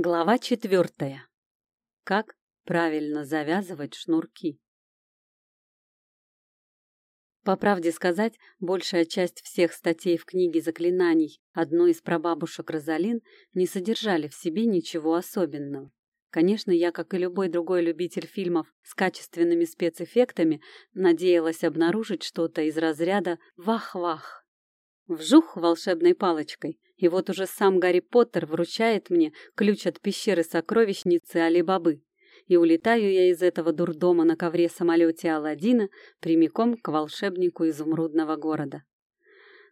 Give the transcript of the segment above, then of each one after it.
Глава четвертая. Как правильно завязывать шнурки? По правде сказать, большая часть всех статей в книге заклинаний одной из прабабушек Розалин не содержали в себе ничего особенного. Конечно, я, как и любой другой любитель фильмов с качественными спецэффектами, надеялась обнаружить что-то из разряда «вах-вах». Вжух волшебной палочкой, и вот уже сам Гарри Поттер вручает мне ключ от пещеры сокровищницы Али-Бабы. И улетаю я из этого дурдома на ковре-самолете Аладдина прямиком к волшебнику изумрудного города.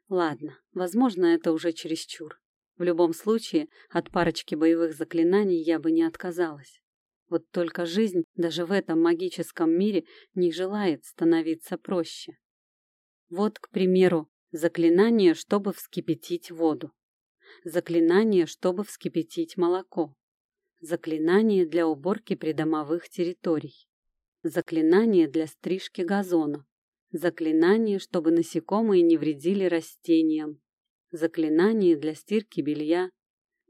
Ладно, возможно, это уже чересчур. В любом случае, от парочки боевых заклинаний я бы не отказалась. Вот только жизнь даже в этом магическом мире не желает становиться проще. Вот, к примеру, заклинание, чтобы вскипятить воду. Заклинание, чтобы вскипятить молоко. Заклинание для уборки придомовых территорий. Заклинание для стрижки газона. Заклинание, чтобы насекомые не вредили растениям. Заклинание для стирки белья.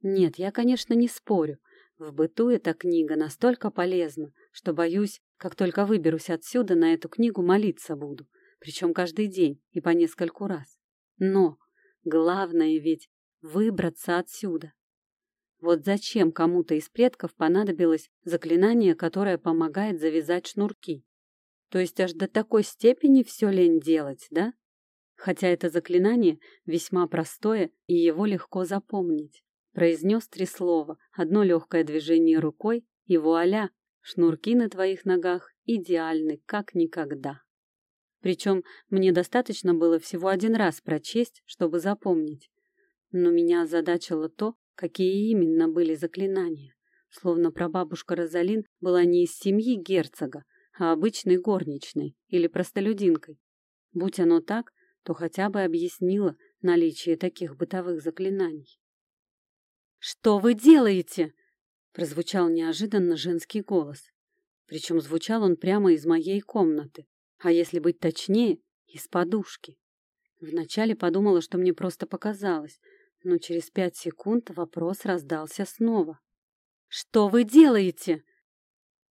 Нет, я, конечно, не спорю. В быту эта книга настолько полезна, что, боюсь, как только выберусь отсюда, на эту книгу молиться буду. Причем каждый день и по нескольку раз. Но главное ведь выбраться отсюда. Вот зачем кому-то из предков понадобилось заклинание, которое помогает завязать шнурки? То есть аж до такой степени все лень делать, да? Хотя это заклинание весьма простое, и его легко запомнить. Произнес три слова, одно легкое движение рукой, и вуаля, шнурки на твоих ногах идеальны, как никогда. Причем мне достаточно было всего один раз прочесть, чтобы запомнить. Но меня озадачило то, какие именно были заклинания. Словно прабабушка Розалин была не из семьи герцога, а обычной горничной или простолюдинкой. Будь оно так, то хотя бы объяснила наличие таких бытовых заклинаний. «Что вы делаете?» — прозвучал неожиданно женский голос. Причем звучал он прямо из моей комнаты, а если быть точнее, из подушки. Вначале подумала, что мне просто показалось, но через пять секунд вопрос раздался снова. «Что вы делаете?»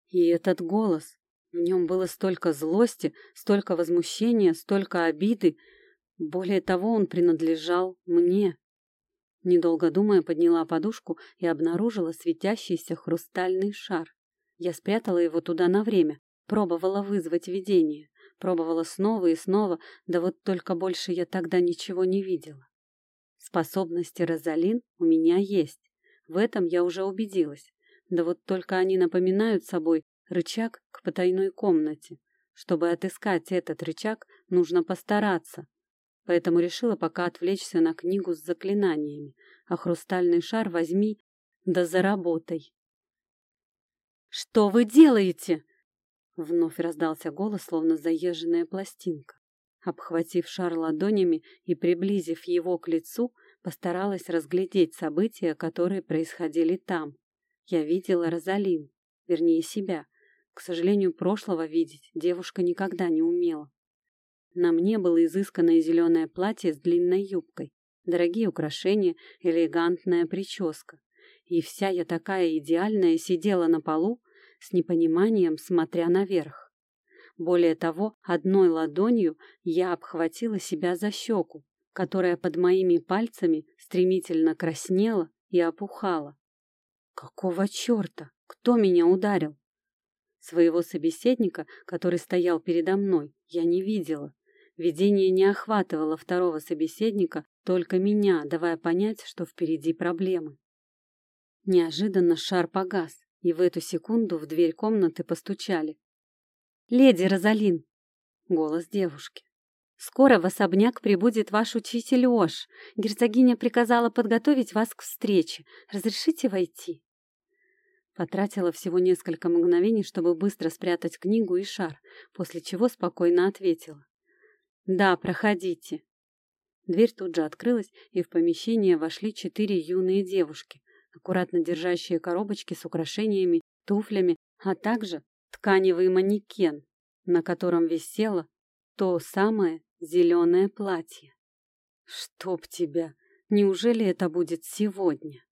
И этот голос. В нем было столько злости, столько возмущения, столько обиды. Более того, он принадлежал мне. Недолго думая, подняла подушку и обнаружила светящийся хрустальный шар. Я спрятала его туда на время, пробовала вызвать видение, пробовала снова и снова, да вот только больше я тогда ничего не видела. Способности Розалин у меня есть. В этом я уже убедилась. Да вот только они напоминают собой рычаг к потайной комнате. Чтобы отыскать этот рычаг, нужно постараться. Поэтому решила пока отвлечься на книгу с заклинаниями, а хрустальный шар возьми да заработай. «Что вы делаете?» Вновь раздался голос, словно заезженная пластинка. Обхватив шар ладонями и приблизив его к лицу, постаралась разглядеть события, которые происходили там. Я видела Розалин, вернее себя. К сожалению, прошлого видеть девушка никогда не умела. На мне было изысканное зеленое платье с длинной юбкой, дорогие украшения, элегантная прическа. И вся я такая идеальная сидела на полу, с непониманием смотря наверх. Более того, одной ладонью я обхватила себя за щеку, которая под моими пальцами стремительно краснела и опухала. Какого черта? Кто меня ударил? Своего собеседника, который стоял передо мной, я не видела. Видение не охватывало второго собеседника, только меня, давая понять, что впереди проблемы. Неожиданно шар погас, и в эту секунду в дверь комнаты постучали. «Леди Розалин!» — голос девушки. «Скоро в особняк прибудет ваш учитель Ош. Герцогиня приказала подготовить вас к встрече. Разрешите войти?» Потратила всего несколько мгновений, чтобы быстро спрятать книгу и шар, после чего спокойно ответила. «Да, проходите». Дверь тут же открылась, и в помещение вошли четыре юные девушки, аккуратно держащие коробочки с украшениями, туфлями, а также тканевый манекен, на котором висело то самое зеленое платье. Чтоб тебя! Неужели это будет сегодня?